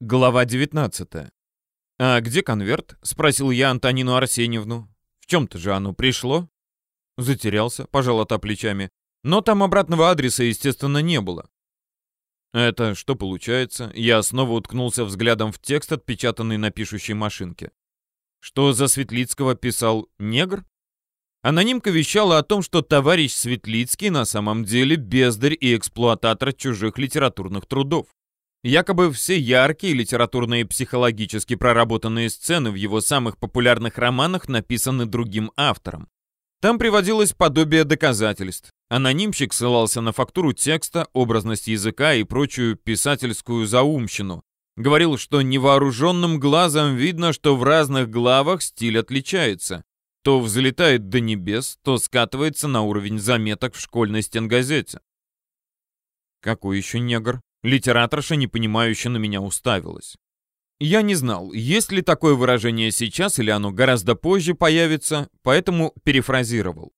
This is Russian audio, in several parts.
Глава 19. «А где конверт?» — спросил я Антонину Арсеньевну. «В чем-то же оно пришло?» Затерялся, пожал та плечами. Но там обратного адреса, естественно, не было. Это что получается? Я снова уткнулся взглядом в текст, отпечатанный на пишущей машинке. Что за Светлицкого писал негр? Анонимка вещала о том, что товарищ Светлицкий на самом деле бездарь и эксплуататор чужих литературных трудов. Якобы все яркие литературные психологически проработанные сцены в его самых популярных романах написаны другим автором. Там приводилось подобие доказательств. Анонимщик ссылался на фактуру текста, образность языка и прочую писательскую заумщину. Говорил, что невооруженным глазом видно, что в разных главах стиль отличается. То взлетает до небес, то скатывается на уровень заметок в школьной стенгазете. Какой еще негр? Литераторша, непонимающе на меня уставилась. Я не знал, есть ли такое выражение сейчас или оно гораздо позже появится, поэтому перефразировал.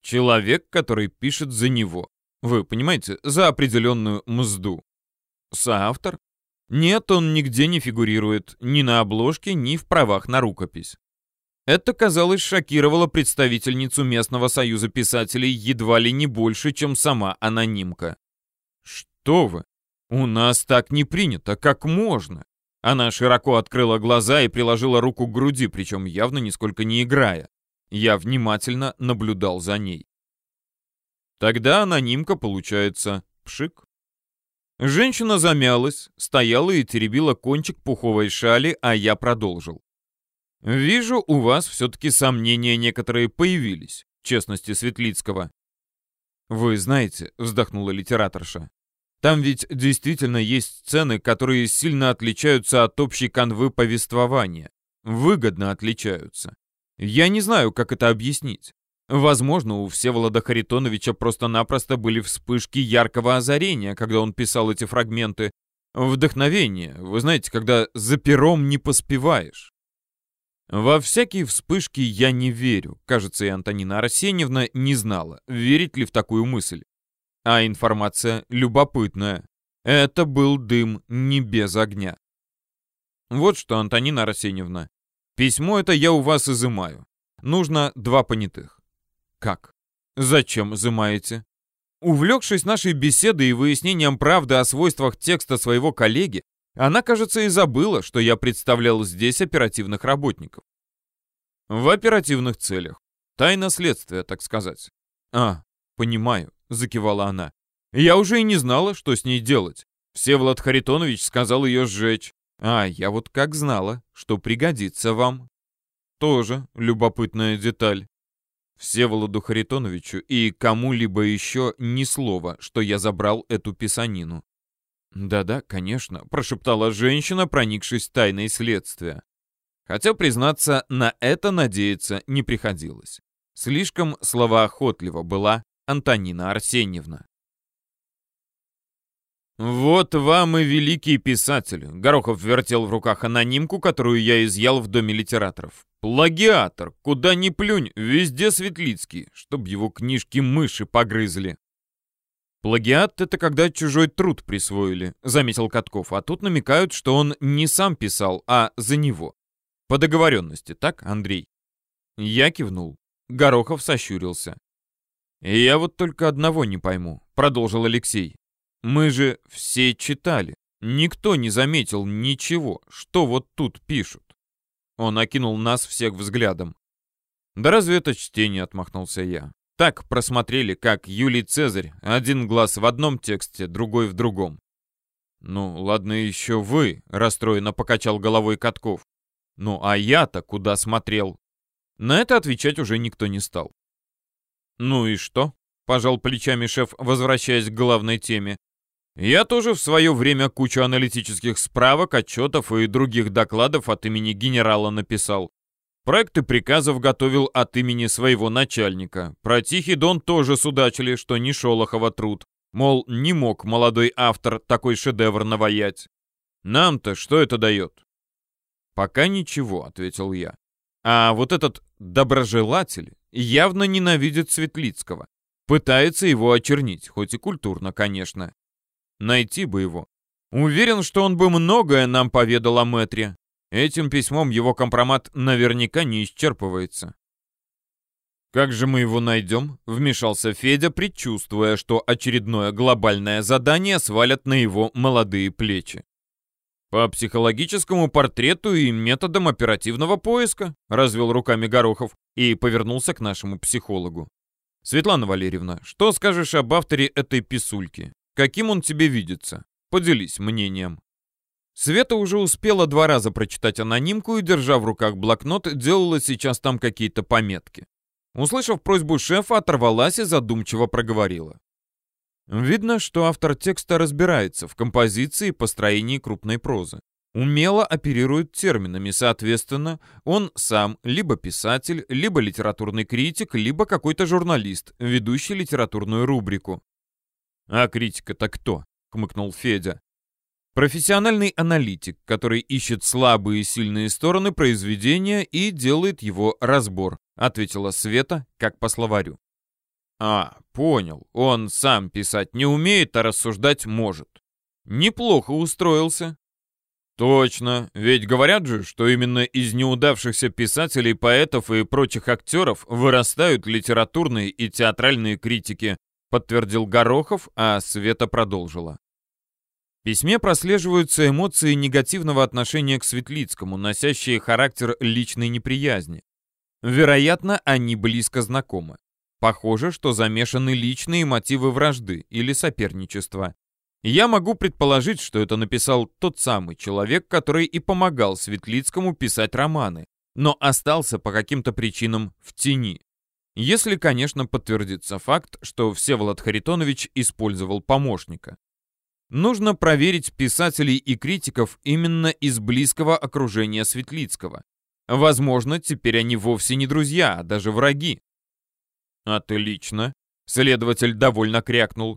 Человек, который пишет за него. Вы понимаете, за определенную мзду. Соавтор? Нет, он нигде не фигурирует, ни на обложке, ни в правах на рукопись. Это, казалось, шокировало представительницу местного союза писателей едва ли не больше, чем сама анонимка. Что вы? «У нас так не принято, как можно?» Она широко открыла глаза и приложила руку к груди, причем явно нисколько не играя. Я внимательно наблюдал за ней. Тогда анонимка получается пшик. Женщина замялась, стояла и теребила кончик пуховой шали, а я продолжил. «Вижу, у вас все-таки сомнения некоторые появились, в честности Светлицкого». «Вы знаете», — вздохнула литераторша, там ведь действительно есть сцены, которые сильно отличаются от общей канвы повествования. Выгодно отличаются. Я не знаю, как это объяснить. Возможно, у Всеволода Харитоновича просто-напросто были вспышки яркого озарения, когда он писал эти фрагменты. Вдохновение, вы знаете, когда за пером не поспеваешь. Во всякие вспышки я не верю. Кажется, и Антонина Арсеньевна не знала, верить ли в такую мысль. А информация любопытная. Это был дым не без огня. Вот что, Антонина Арсеньевна. Письмо это я у вас изымаю. Нужно два понятых. Как? Зачем изымаете? Увлекшись нашей беседой и выяснением правды о свойствах текста своего коллеги, она, кажется, и забыла, что я представлял здесь оперативных работников. В оперативных целях. Тайна следствия, так сказать. А, понимаю. — закивала она. «Я уже и не знала, что с ней делать. Всеволод Харитонович сказал ее сжечь. А я вот как знала, что пригодится вам». Тоже любопытная деталь. Всеволоду Харитоновичу и кому-либо еще ни слова, что я забрал эту писанину. «Да-да, конечно», — прошептала женщина, проникшись тайной следствия. Хотя, признаться, на это надеяться не приходилось. Слишком словоохотлива была Антонина Арсеньевна. «Вот вам и великий писатель!» Горохов вертел в руках анонимку, которую я изъял в Доме литераторов. «Плагиатор! Куда ни плюнь, везде Светлицкий, чтоб его книжки мыши погрызли!» «Плагиат — это когда чужой труд присвоили», — заметил Катков, а тут намекают, что он не сам писал, а за него. По договоренности, так, Андрей? Я кивнул. Горохов сощурился. «Я вот только одного не пойму», — продолжил Алексей. «Мы же все читали. Никто не заметил ничего, что вот тут пишут». Он окинул нас всех взглядом. «Да разве это чтение?» — отмахнулся я. «Так просмотрели, как Юлий Цезарь, один глаз в одном тексте, другой в другом». «Ну, ладно еще вы», — расстроенно покачал головой Катков. «Ну, а я-то куда смотрел?» На это отвечать уже никто не стал. «Ну и что?» — пожал плечами шеф, возвращаясь к главной теме. «Я тоже в свое время кучу аналитических справок, отчетов и других докладов от имени генерала написал. Проекты приказов готовил от имени своего начальника. Про Тихий Дон тоже судачили, что не Шолохова труд. Мол, не мог молодой автор такой шедевр наваять. Нам-то что это дает?» «Пока ничего», — ответил я. «А вот этот доброжелатель явно ненавидит Светлицкого. Пытается его очернить, хоть и культурно, конечно. Найти бы его. Уверен, что он бы многое нам поведал о Мэтре. Этим письмом его компромат наверняка не исчерпывается. «Как же мы его найдем?» — вмешался Федя, предчувствуя, что очередное глобальное задание свалят на его молодые плечи. «По психологическому портрету и методам оперативного поиска», — развел руками Горохов и повернулся к нашему психологу. «Светлана Валерьевна, что скажешь об авторе этой писульки? Каким он тебе видится? Поделись мнением». Света уже успела два раза прочитать анонимку и, держа в руках блокнот, делала сейчас там какие-то пометки. Услышав просьбу шефа, оторвалась и задумчиво проговорила. Видно, что автор текста разбирается в композиции и построении крупной прозы. Умело оперирует терминами, соответственно, он сам либо писатель, либо литературный критик, либо какой-то журналист, ведущий литературную рубрику. «А критика-то кто?» — хмыкнул Федя. Профессиональный аналитик, который ищет слабые и сильные стороны произведения и делает его разбор, ответила Света, как по словарю. А, понял. Он сам писать не умеет, а рассуждать может. Неплохо устроился. Точно, ведь говорят же, что именно из неудавшихся писателей, поэтов и прочих актеров вырастают литературные и театральные критики, подтвердил Горохов, а Света продолжила. В письме прослеживаются эмоции негативного отношения к Светлицкому, носящие характер личной неприязни. Вероятно, они близко знакомы. Похоже, что замешаны личные мотивы вражды или соперничества. Я могу предположить, что это написал тот самый человек, который и помогал Светлицкому писать романы, но остался по каким-то причинам в тени. Если, конечно, подтвердится факт, что Всеволод Харитонович использовал помощника. Нужно проверить писателей и критиков именно из близкого окружения Светлицкого. Возможно, теперь они вовсе не друзья, а даже враги. Отлично. Следователь довольно крякнул.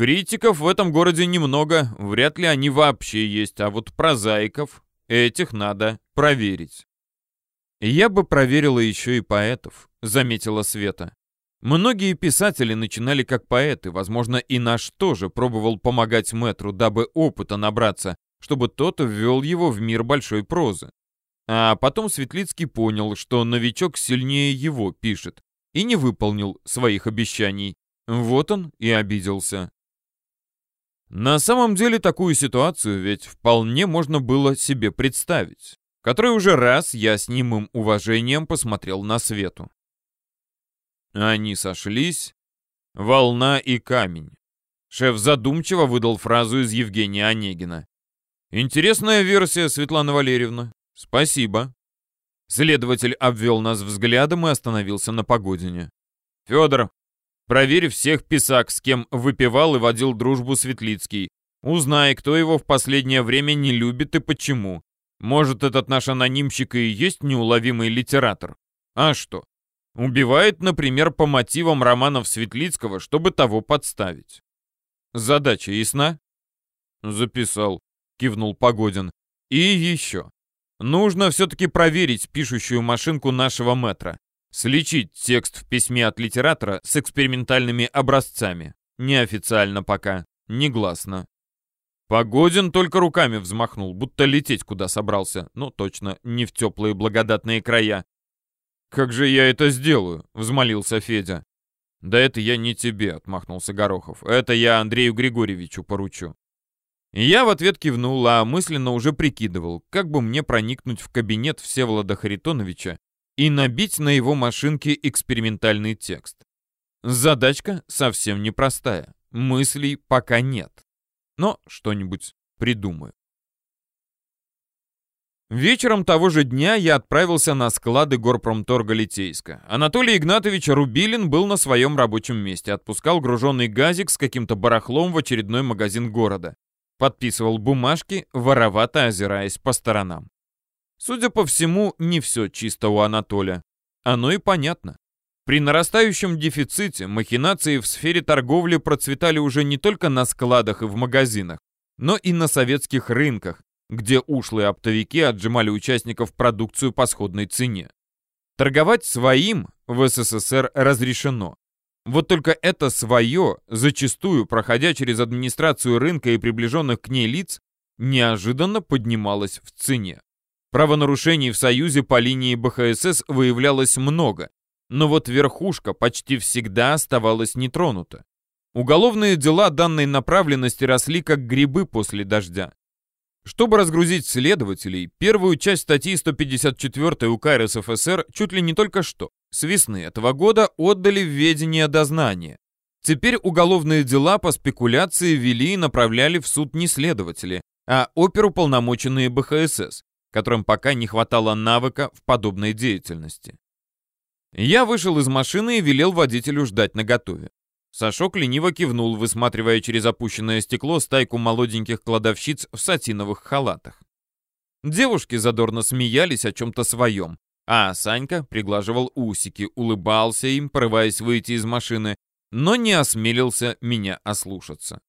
Критиков в этом городе немного, вряд ли они вообще есть, а вот прозаиков, этих надо проверить. Я бы проверила еще и поэтов, заметила Света. Многие писатели начинали как поэты, возможно, и наш тоже пробовал помогать мэтру, дабы опыта набраться, чтобы тот ввел его в мир большой прозы. А потом Светлицкий понял, что новичок сильнее его пишет, и не выполнил своих обещаний. Вот он и обиделся. На самом деле такую ситуацию ведь вполне можно было себе представить, который уже раз я с немым уважением посмотрел на Свету. Они сошлись. Волна и камень. Шеф задумчиво выдал фразу из Евгения Онегина. Интересная версия, Светлана Валерьевна. Спасибо. Следователь обвел нас взглядом и остановился на Погодине. Федор, проверь всех писак, с кем выпивал и водил дружбу Светлицкий. Узнай, кто его в последнее время не любит и почему. Может, этот наш анонимщик и есть неуловимый литератор? А что? Убивает, например, по мотивам романов Светлицкого, чтобы того подставить. Задача ясна? Записал, кивнул Погодин. И еще. Нужно все-таки проверить пишущую машинку нашего метра. Сличить текст в письме от литератора с экспериментальными образцами. Неофициально пока, негласно. Погодин только руками взмахнул, будто лететь куда собрался. Ну, точно, не в теплые благодатные края. «Как же я это сделаю?» — взмолился Федя. «Да это я не тебе», — отмахнулся Горохов. «Это я Андрею Григорьевичу поручу». Я в ответ кивнул, а мысленно уже прикидывал, как бы мне проникнуть в кабинет Всеволода Харитоновича и набить на его машинке экспериментальный текст. Задачка совсем непростая, мыслей пока нет. Но что-нибудь придумаю. Вечером того же дня я отправился на склады горпромторга Литейска. Анатолий Игнатович Рубилин был на своем рабочем месте, отпускал груженный газик с каким-то барахлом в очередной магазин города. Подписывал бумажки, воровато озираясь по сторонам. Судя по всему, не все чисто у Анатолия. Оно и понятно. При нарастающем дефиците махинации в сфере торговли процветали уже не только на складах и в магазинах, но и на советских рынках, где ушлые оптовики отжимали участников продукцию по сходной цене. Торговать своим в СССР разрешено. Вот только это свое, зачастую, проходя через администрацию рынка и приближенных к ней лиц, неожиданно поднималась в цене. Правонарушений в Союзе по линии БХСС выявлялось много, но вот верхушка почти всегда оставалась нетронута. Уголовные дела данной направленности росли как грибы после дождя. Чтобы разгрузить следователей, первую часть статьи 154 УК РСФСР чуть ли не только что, с весны этого года, отдали в ведение дознания. Теперь уголовные дела по спекуляции вели и направляли в суд не следователи, а оперуполномоченные БХСС, которым пока не хватало навыка в подобной деятельности. Я вышел из машины и велел водителю ждать наготове. Сашок лениво кивнул, высматривая через опущенное стекло стайку молоденьких кладовщиц в сатиновых халатах. Девушки задорно смеялись о чем-то своем, а Санька приглаживал усики, улыбался им, порываясь выйти из машины, но не осмелился меня ослушаться.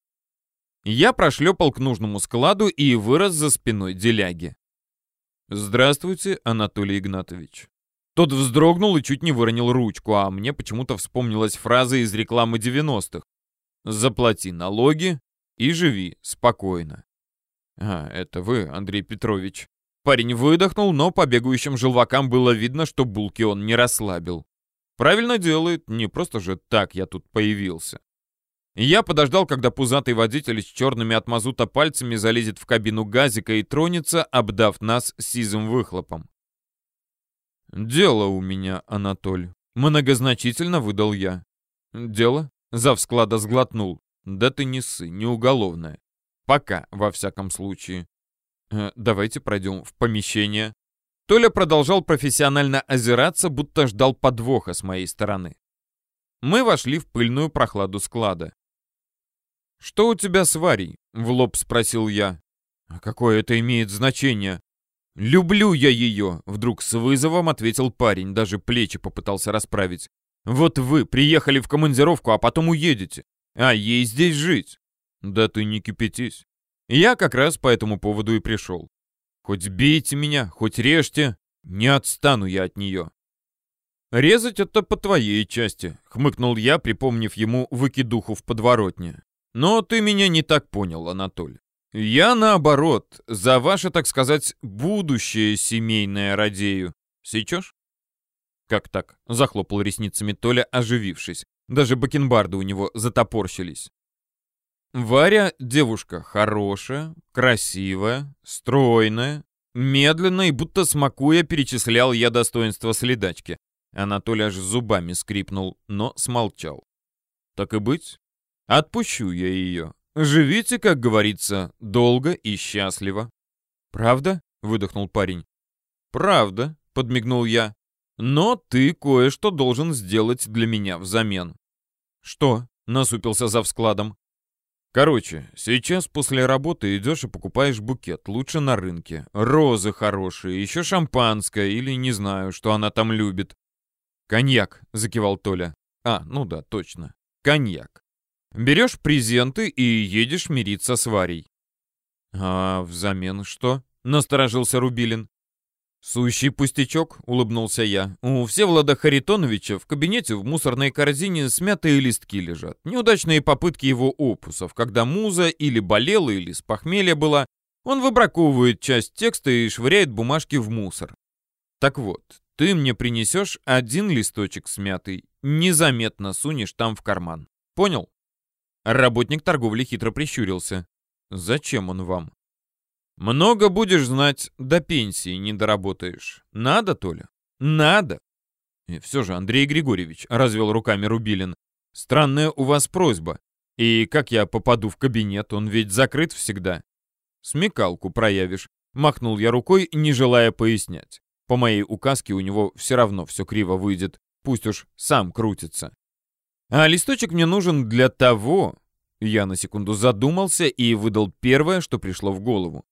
Я прошлепал к нужному складу и вырос за спиной деляги. «Здравствуйте, Анатолий Игнатович». Тот вздрогнул и чуть не выронил ручку, а мне почему-то вспомнилась фраза из рекламы 90-х. «Заплати налоги и живи спокойно». «А, это вы, Андрей Петрович». Парень выдохнул, но по бегающим желвакам было видно, что булки он не расслабил. Правильно делает, не просто же так я тут появился. Я подождал, когда пузатый водитель с черными от мазута пальцами залезет в кабину газика и тронется, обдав нас сизым выхлопом. «Дело у меня, Анатоль», — многозначительно выдал я. «Дело?» — зав склада сглотнул. «Да ты не ссы, не уголовное. Пока, во всяком случае. Э, давайте пройдем в помещение». Толя продолжал профессионально озираться, будто ждал подвоха с моей стороны. Мы вошли в пыльную прохладу склада. «Что у тебя с Варей?» — в лоб спросил я. «А какое это имеет значение?» «Люблю я ее!» — вдруг с вызовом ответил парень, даже плечи попытался расправить. «Вот вы приехали в командировку, а потом уедете. А ей здесь жить!» «Да ты не кипятись. Я как раз по этому поводу и пришел. Хоть бейте меня, хоть режьте, не отстану я от нее». «Резать это по твоей части», — хмыкнул я, припомнив ему выкидуху в подворотне. «Но ты меня не так понял, Анатоль. Я, наоборот, за ваше, так сказать, будущее семейное радею. Сечешь? Как так? Захлопал ресницами Толя, оживившись. Даже бакенбарды у него затопорщились. Варя девушка хорошая, красивая, стройная. Медленно и будто смакуя перечислял я достоинства следачки. Анатолий аж зубами скрипнул, но смолчал. Так и быть, отпущу я ее. Живите, как говорится, долго и счастливо. Правда? выдохнул парень. Правда, подмигнул я. Но ты кое-что должен сделать для меня взамен. Что? насупился за складом. Короче, сейчас после работы идешь и покупаешь букет, лучше на рынке. Розы хорошие, еще шампанское или не знаю, что она там любит. Коньяк, закивал Толя. А, ну да, точно. Коньяк. Берешь презенты и едешь мириться с Варей. А взамен что? Насторожился Рубилин. «Сущий пустячок», — улыбнулся я. «У Всеволода Харитоновича в кабинете в мусорной корзине смятые листки лежат. Неудачные попытки его опусов, когда муза или болела, или с похмелья была. Он выбраковывает часть текста и швыряет бумажки в мусор. Так вот, ты мне принесешь один листочек смятый, незаметно сунешь там в карман. Понял?» Работник торговли хитро прищурился. «Зачем он вам?» «Много будешь знать, до пенсии не доработаешь. Надо, Толя? Надо!» «И все же, Андрей Григорьевич», — развел руками Рубилин, — «странная у вас просьба. И как я попаду в кабинет, он ведь закрыт всегда». «Смекалку проявишь», — махнул я рукой, не желая пояснять. По моей указке у него все равно все криво выйдет, пусть уж сам крутится. А листочек мне нужен для того... Я на секунду задумался и выдал первое, что пришло в голову.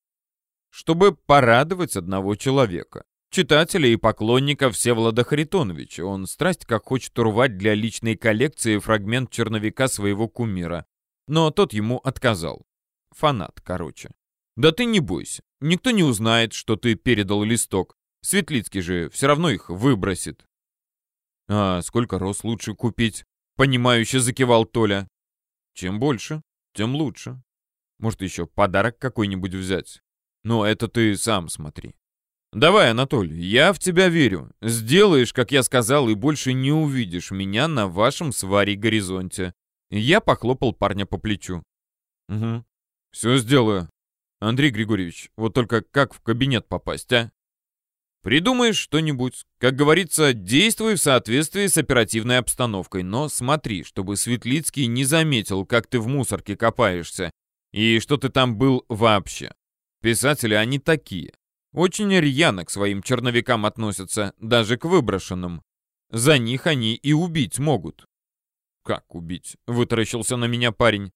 Чтобы порадовать одного человека. Читателя и поклонника Всеволода Харитоновича. Он страсть как хочет урвать для личной коллекции фрагмент черновика своего кумира. Но тот ему отказал. Фанат, короче. Да ты не бойся. Никто не узнает, что ты передал листок. Светлицкий же все равно их выбросит. А сколько роз лучше купить? Понимающе закивал Толя. Чем больше, тем лучше. Может, еще подарок какой-нибудь взять? Но это ты сам смотри. Давай, Анатолий, я в тебя верю. Сделаешь, как я сказал, и больше не увидишь меня на вашем с Варей горизонте. Я похлопал парня по плечу. Угу. Все сделаю. Андрей Григорьевич, вот только как в кабинет попасть, а? Придумаешь что-нибудь. Как говорится, действуй в соответствии с оперативной обстановкой, но смотри, чтобы Светлицкий не заметил, как ты в мусорке копаешься, и что ты там был вообще. Писатели они такие. Очень рьяно к своим черновикам относятся, даже к выброшенным. За них они и убить могут. «Как убить?» — вытаращился на меня парень.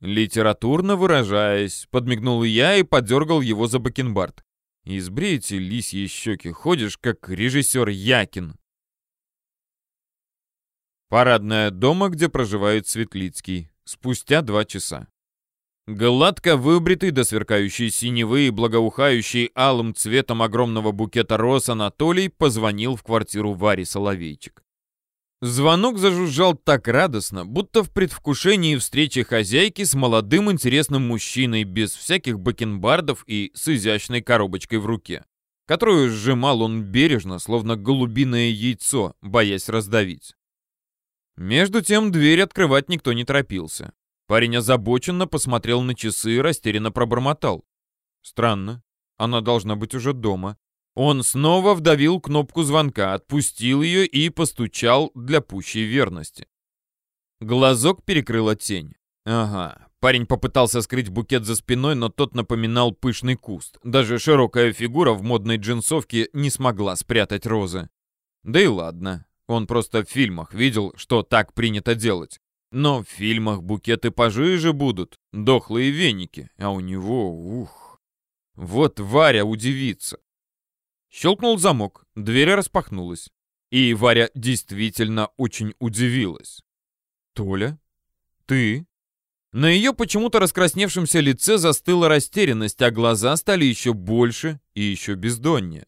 Литературно выражаясь, подмигнул я и подергал его за бакенбард. Избри эти лисьи щеки, ходишь как режиссер Якин. Парадная дома, где проживает Светлицкий. Спустя два часа. Гладко выбритый до сверкающей синевы и благоухающий алым цветом огромного букета роз Анатолий позвонил в квартиру Вари Соловейчик. Звонок зажужжал так радостно, будто в предвкушении встречи хозяйки с молодым интересным мужчиной без всяких бакенбардов и с изящной коробочкой в руке, которую сжимал он бережно, словно голубиное яйцо, боясь раздавить. Между тем дверь открывать никто не торопился. Парень озабоченно посмотрел на часы и растерянно пробормотал. Странно, она должна быть уже дома. Он снова вдавил кнопку звонка, отпустил ее и постучал для пущей верности. Глазок перекрыла тень. Ага, парень попытался скрыть букет за спиной, но тот напоминал пышный куст. Даже широкая фигура в модной джинсовке не смогла спрятать розы. Да и ладно, он просто в фильмах видел, что так принято делать. Но в фильмах букеты пожиже будут, дохлые веники, а у него, ух. Вот Варя удивится. Щелкнул замок, дверь распахнулась. И Варя действительно очень удивилась. «Толя? Ты?» На ее почему-то раскрасневшемся лице застыла растерянность, а глаза стали еще больше и еще бездоннее.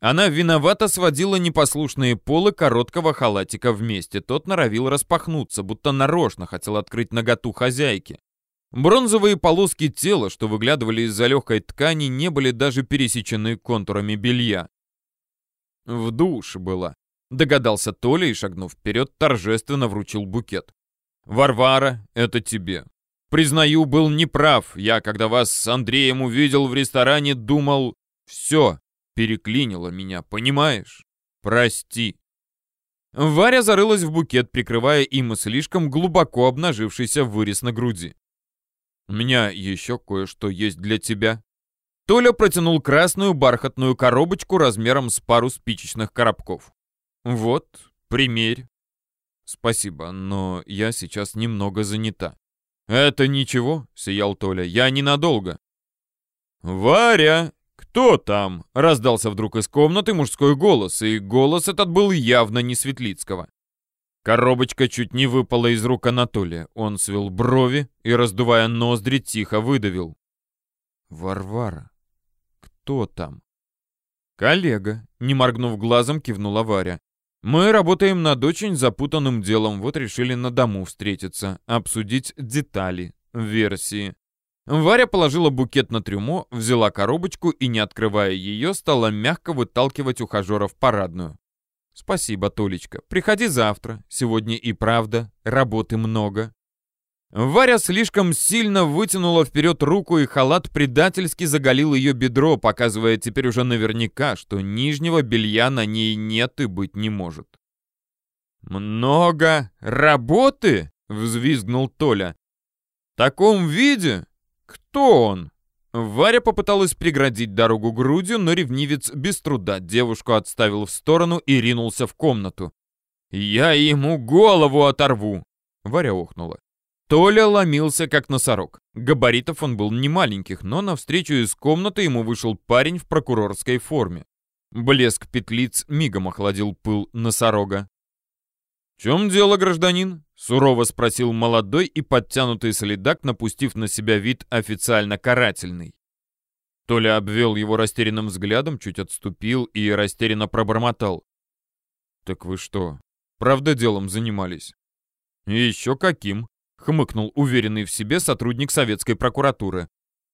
Она виновато сводила непослушные полы короткого халатика вместе. Тот норовил распахнуться, будто нарочно хотел открыть наготу хозяйки. Бронзовые полоски тела, что выглядывали из-за легкой ткани, не были даже пересечены контурами белья. В душ была. Догадался Толя и, шагнув вперед, торжественно вручил букет. «Варвара, это тебе. Признаю, был неправ. Я, когда вас с Андреем увидел в ресторане, думал... Все, переклинило меня, понимаешь? Прости. Варя зарылась в букет, прикрывая им слишком глубоко обнажившийся вырез на груди. «У меня еще кое-что есть для тебя». Толя протянул красную бархатную коробочку размером с пару спичечных коробков. «Вот, примерь». «Спасибо, но я сейчас немного занята». «Это ничего», — сиял Толя, — «я ненадолго». «Варя!» «Кто там?» — раздался вдруг из комнаты мужской голос, и голос этот был явно не Светлицкого. Коробочка чуть не выпала из рук Анатолия. Он свел брови и, раздувая ноздри, тихо выдавил. «Варвара, кто там?» «Коллега», — не моргнув глазом, кивнула Варя. «Мы работаем над очень запутанным делом, вот решили на дому встретиться, обсудить детали, версии. Варя положила букет на трюмо, взяла коробочку и, не открывая ее, стала мягко выталкивать ухажера в парадную. «Спасибо, Толечка. Приходи завтра. Сегодня и правда работы много». Варя слишком сильно вытянула вперед руку, и халат предательски заголил ее бедро, показывая теперь уже наверняка, что нижнего белья на ней нет и быть не может. «Много работы?» — взвизгнул Толя. «В таком виде «Кто он?» Варя попыталась преградить дорогу грудью, но ревнивец без труда девушку отставил в сторону и ринулся в комнату. «Я ему голову оторву!» Варя охнула. Толя ломился, как носорог. Габаритов он был не маленьких, но навстречу из комнаты ему вышел парень в прокурорской форме. Блеск петлиц мигом охладил пыл носорога. «В чем дело, гражданин?» — сурово спросил молодой и подтянутый следак, напустив на себя вид официально карательный. Толя обвел его растерянным взглядом, чуть отступил и растерянно пробормотал. «Так вы что, правда делом занимались?» «Еще каким?» хмыкнул уверенный в себе сотрудник советской прокуратуры.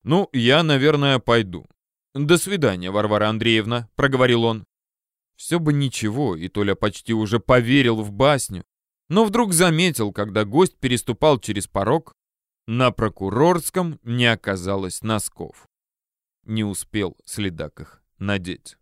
«Ну, я, наверное, пойду». «До свидания, Варвара Андреевна», — проговорил он. Все бы ничего, и Толя почти уже поверил в басню, но вдруг заметил, когда гость переступал через порог, на прокурорском не оказалось носков. Не успел следак их надеть.